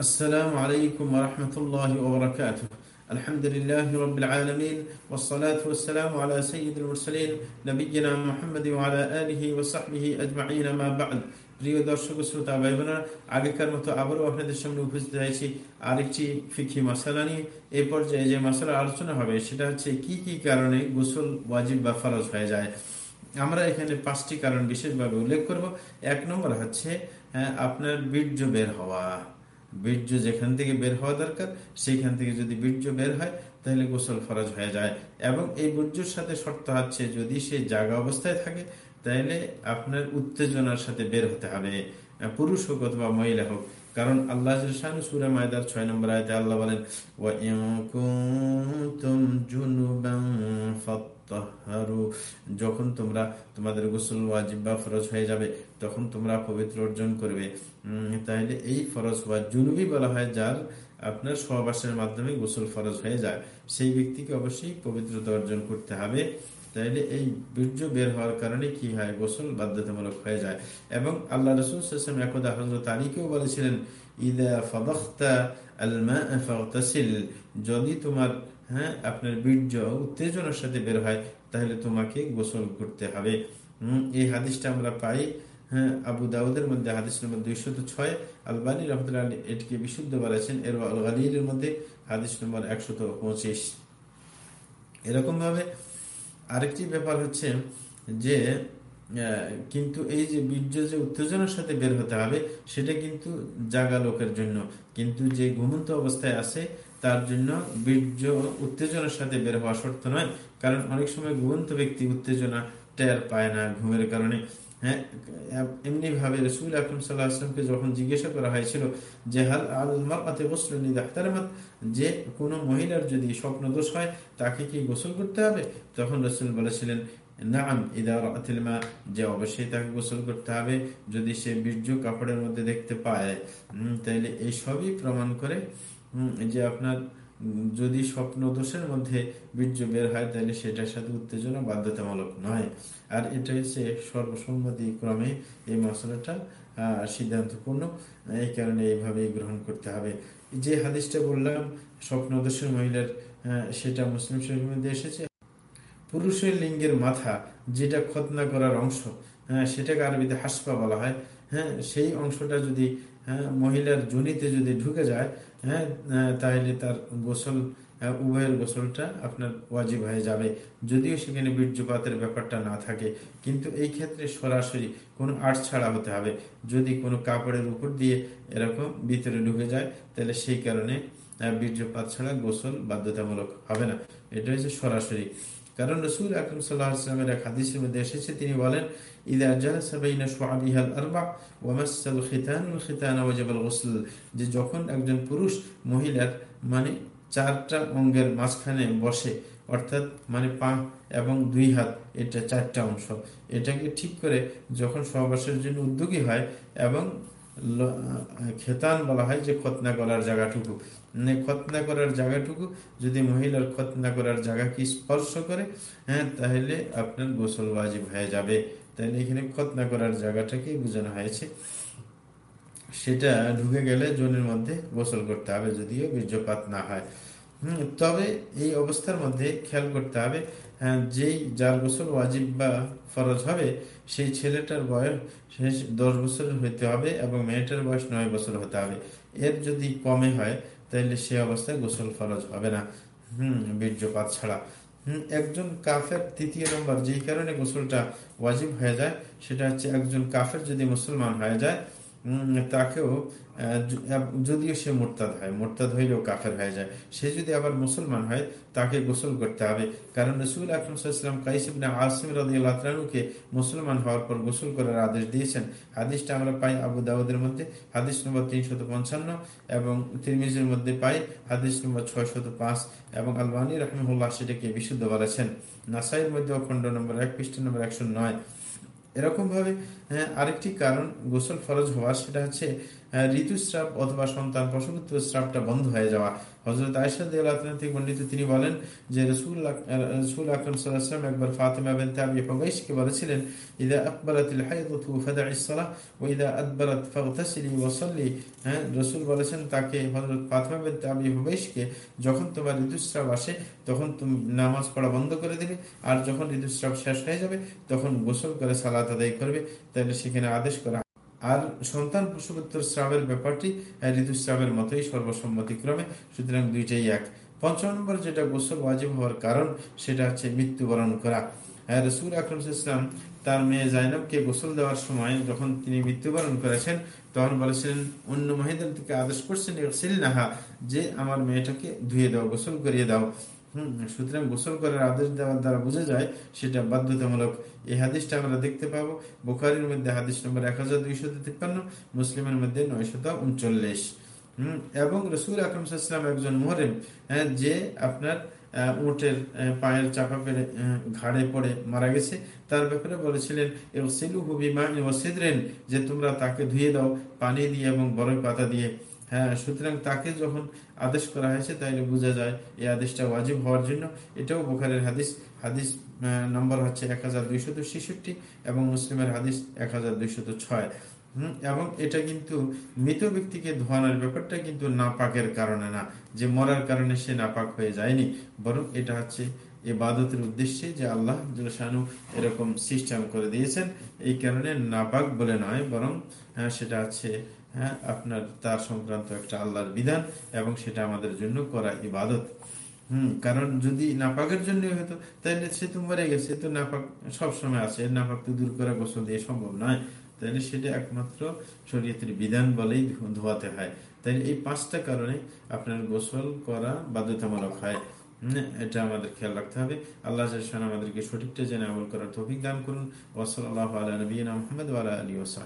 السلام عليكم ورحمة الله وبركاته الحمد لله رب العالمين والصلاة والسلام على سيد المرسلين نبينا محمد وعلى آله وصحبه أجمعين ما بعد প্রিয় দর্শক শ্রোতা ভাই বোনেরা আগেকার মতো আবারও আপনাদের সামনে উপস্থিত হয়েছি আরেকটি ফিকি মশালা নিয়ে এই পর্যায়ে যে মশালা আলোচনা হবে সেটা হচ্ছে কি কি কারণে গোসল ওয়াজিব বা ফরজ হয়ে যায় আমরা এখানে পাঁচটি কারণ বিশেষভাবে উল্লেখ করব এক নম্বর হচ্ছে আপনার বীর্য বের হওয়া বীর্য যেখান থেকে বের হওয়া দরকার, সেইখান থেকে যদি বীর্য বের হয়, তাহলে গোসল ফরজ হয়ে যায়। এবং এই বীর্যর সাথে শর্ত হচ্ছে যদি সে জাগা অবস্থায় থাকে, তাহলে আপনার উত্তেজনার সাথে বের হতে হবে, পুরুষ হোক অথবা মহিলা হোক। কারণ আল্লাহ সুরে মায়দার ছয় নম্বর আয়তে আল্লাহ বলেন যখন তোমরা তোমাদের গোসল ওয়াজিব বা ফরজ হয়ে যাবে, তখন তোমরা পবিত্র অর্জন করবে। তাহলে এই ফরজ হওয়া জুনুবি বলা হয় যার আপনার সহবাসের মাধ্যমে গোসল ফরজ হয়ে যায়। সেই ব্যক্তিকে অবশ্যই পবিত্রতা অর্জন করতে হবে। তাইলে এই বীর্য বের হওয়ার কারণে কি হয়? গোসল বাধ্যতামূলক হয়ে যায়। এবং আল্লাহ রসুল একদা হজরত আলীকেও বলেছিলেন, ইদা ফদখতা যদি তোমার হ্যাঁ আপনার বীর্য উত্তেজনার সাথে বের হয়, তাহলে তোমাকে গোসল করতে হবে। এই হাদিসটা আমরা পাই হ্যাঁ আবু দাউদের মধ্যে, হাদিস নম্বর দুইশত ছয়, আলবানী রহমতুল্লাহ এটিকে বিশুদ্ধ বলেছেন এর আল মধ্যে, হাদিস নম্বর একশত পঁচিশ। এরকম ভাবে আরেকটি ব্যাপার হচ্ছে যে কিন্তু এই যে বীর্য যে উত্তেজনার সাথে বের হতে হবে, সেটা কিন্তু জাগা লোকের জন্য। কিন্তু যে ঘুমন্ত অবস্থায় আছে, তার জন্য বীর্য উত্তেজনার সাথে বের হওয়া শর্ত নয়। কারণ অনেক সময় ঘুমন্ত ব্যক্তি উত্তেজনা টের পায় না ঘুমের কারণে। হ্যাঁ এমনি ভাবে রসুল আকরম সাল্লাহ আসলামকে যখন জিজ্ঞাসা করা হয়েছিল যে, হাল আলমাতে গোসলি ডাক্তারমাত যে কোনো মহিলার যদি স্বপ্ন দোষ হয়, তাকে কি গোসল করতে হবে? তখন রসুল বলেছিলেন নাম ইদারমা যে অবশ্যই তাকে গোসল করতে হবে। যদি সে বীর্য কাপড়ের মধ্যে দেখতে পায় তাইলে এই সবই প্রমাণ করে যে আপনার যদি স্বপ্ন দোষের মধ্যে বীর্য বের হয় তাহলে সেটার সাথে উত্তেজনা বাধ্যতামূলক নয়। আর এটা হচ্ছে সর্বসম্মতি ক্রমে এই মশলাটা সিদ্ধান্তপূর্ণ। এই কারণে এইভাবে গ্রহণ করতে হবে। যে হাদিসটা বললাম, স্বপ্ন দোষের মহিলার সেটা মুসলিম শরীর মধ্যে এসেছে। পুরুষের লিঙ্গের মাথা যেটা খতনা করার অংশ হ্যাঁ সেটাকে আরবিতে হাসপা বলা হয় হ্যাঁ সেই অংশটা যদি হ্যাঁ মহিলার জনিতে যদি ঢুকে যায় হ্যাঁ তাহলে তার গোসল উভয়ের গোসলটা আপনার ওয়াজিব হয়ে যাবে। যদিও সেখানে বীর্যপাতের ব্যাপারটা না থাকে, কিন্তু এই ক্ষেত্রে সরাসরি কোনো আর্ট ছাড়া হতে হবে। যদি কোনো কাপড়ের উপর দিয়ে এরকম ভিতরে ঢুকে যায়, তাহলে সেই কারণে বীর্যপাত ছাড়া গোসল বাধ্যতামূলক হবে না। এটা হচ্ছে সরাসরি। কারণ রসুল আকরম সাল্লাহামের এক হাদিসের মধ্যে এসেছে, তিনি বলেন যে যখন একজন পুরুষ মহিলার মানে চারটা অঙ্গের মাঝখানে বসে, অর্থাৎ মানে পা এবং দুই হাত, এটা চারটা অংশ, এটাকে ঠিক করে যখন সহবাসের জন্য উদ্যোগী হয় এবং খেতান বলা হয় যে খতনা করার জায়গাটুকু। মানে খতনা করার জায়গাটুকু, যদি মহিলার খতনা করার জায়গাকে স্পর্শ করে হ্যাঁ তাহলে আপনার গোসল ওয়াজিব হয়ে যাবে। তাহলে এখানে খতনা করার জায়গাটাকে বোঝানো হয়েছে। সেটা ঢুকে গেলে জনের মধ্যে গোসল করতে হবে, যদিও বীর্যপাত না হয়। তবে এই অবস্থার মধ্যে খেয়াল করতে হবে যেই যার গোসল ওয়াজিব বা ফরজ হবে, সেই ছেলেটার বয়স দশ বছর হইতে হবে এবং মেয়েটার বয়স নয় বছর হতে হবে। এর যদি কমে হয় তাহলে সে অবস্থায় গোসল ফরজ হবে না। হম, বীর্যপাত ছাড়া। হম, একজন কাফের তৃতীয় নম্বর যেই কারণে গোসলটা ওয়াজিব হয়ে যায়, সেটা হচ্ছে একজন কাফের যদি মুসলমান হয়ে যায় তাকেও যদিও সে মোরতাদ হয়, মোরতাদ হইলেও কাফের হয়ে যায়। সে যদি আবার মুসলমান হয়, তাকে গোসল করতে হবে। কারণ রসুল আকরমসাল্লাম কাইসিবিনা আসিম রাজুকে মুসলমান হওয়ার পর গোসল করার আদেশ দিয়েছেন। হাদিসটা আমরা পাই আবু দাউদের মধ্যে, হাদিস নম্বর তিনশত পঞ্চান্ন এবং তিরমিজের মধ্যে পাই হাদিস নম্বর ছয়শত পাঁচ এবং আলবানী রহমুল্লাহ সেটাকে বিশুদ্ধ বলেছেন। নাসাইয়ের মধ্যে খণ্ড নম্বর এক, পৃষ্ঠ নম্বর একশো নয়। এরকম ভাবে হ্যাঁ, আরেকটি কারণ গোসল ফরজ হওয়ার সেটা হচ্ছে ঋতুস্রাব অথবা সন্তান প্রসবত্ব স্রাবটা বন্ধ হয়ে যাওয়া। হজরত আয়সাদ থেকে বর্ণিত তিনি বলেন যে রসুল রসুল আকরম একবার ফাতেমা বেনতে আবি ফগাইশকে বলেছিলেন, ইদা আকবরাতিল হাইদতু ফাদাঈস সালাহ ওয়া ইদা আদবারাত ফাগতাসিলি ওয়াসাল্লি হ্যাঁ রসুল বলেছেন তাকে হযরত ফাতেমা বেনতে আবি ফগাইশকে যখন তোমার ঋতুস্রাব আসে, তখন তুমি নামাজ পড়া বন্ধ করে দেবে আর যখন ঋতুস্রাব শেষ হয়ে যাবে, তখন গোসল করে সালাত আদায় করবে। তাহলে সেখানে আদেশ করা আর সন্তান প্রসবোত্তর স্রাবের ব্যাপারটি ঋতুস্রাবের মতোই সর্বসম্মতিক্রমে। সুতরাং দুইটাই এক। পঞ্চম নম্বর যেটা গোসল ওয়াজিব হওয়ার কারণ, সেটা হচ্ছে মৃত্যুবরণ করা। রসুল আকরম ইসলাম তার মেয়ে জাইনবকে গোসল দেওয়ার সময় যখন তিনি মৃত্যুবরণ করেছেন, তখন বলেছিলেন, অন্য মহিলার থেকে আদেশ করছেন নাহা যে আমার মেয়েটাকে ধুয়ে দাও, গোসল করিয়ে দাও। হম সুতরাং গোসল করার আদেশ দেওয়ার দ্বারা বোঝা যায় সেটা বাধ্যতামূলক। এই হাদিসটা আমরা দেখতে পাবো। বুখারির মধ্যে হাদিস নম্বর এক হাজার দুইশত তিপ্পান্ন, মুসলিমের মধ্যে নয়শত উনচল্লিশ। এবং রসুল আকরমসাল্লাম একজন মোহরেম যে আপনার উটের পায়ের চাপা পেরে ঘাড়ে পড়ে মারা গেছে। তার ব্যাপারে বলেছিলেন যে তোমরা তাকে ধুয়ে দাও, পানি দিয়ে এবং বরফ পাতা দিয়ে। হ্যাঁ সুতরাং তাকে যখন আদেশ করা হয়েছে, তাইলে বোঝা যায় এই আদেশটা ওয়াজিব হওয়ার জন্য। এটাও বোখারের হাদিস হাদিস নম্বর হচ্ছে এক এবং মুসলিমের হাদিস এক হাজার এবং এটা কিন্তু মৃত ব্যক্তিকে ধোয়ানোর ব্যাপারটা কিন্তু নাপাকের কারণে না, যে মরার কারণে সে নাপাক হয়ে যায়নি। বরং এটা হচ্ছে এবাদতের উদ্দেশ্যে যে আল্লাহ শানু এরকম সিস্টেম করে দিয়েছেন। এই কারণে নাপাক বলে নয়, বরং সেটা হচ্ছে হ্যাঁ আপনার তার সংক্রান্ত একটা আল্লাহর বিধান এবং সেটা আমাদের জন্য করা ইবাদত। হম, কারণ যদি নাপাকের জন্য হতো তাহলে সে তো মরে গেছে তো নাপাক সবসময় আছে নাপাক তো দূর করা গোসল দিয়ে সম্ভব নয়। তাহলে সেটা একমাত্র শরীয়তের বিধান বলেই ধোয়াতে হয়। তাই এই পাঁচটা কারণে আপনার গোসল করা বাধ্যতামূলক হয়। এটা আমাদের খেয়াল রাখতে হবে। আল্লাহ আমাদেরকে সঠিকটা জেনে আমল করার তৌফিক দান করুন। ওসল আল্লাহ আলী নবীন মোহাম্মদ আলী ওসাহ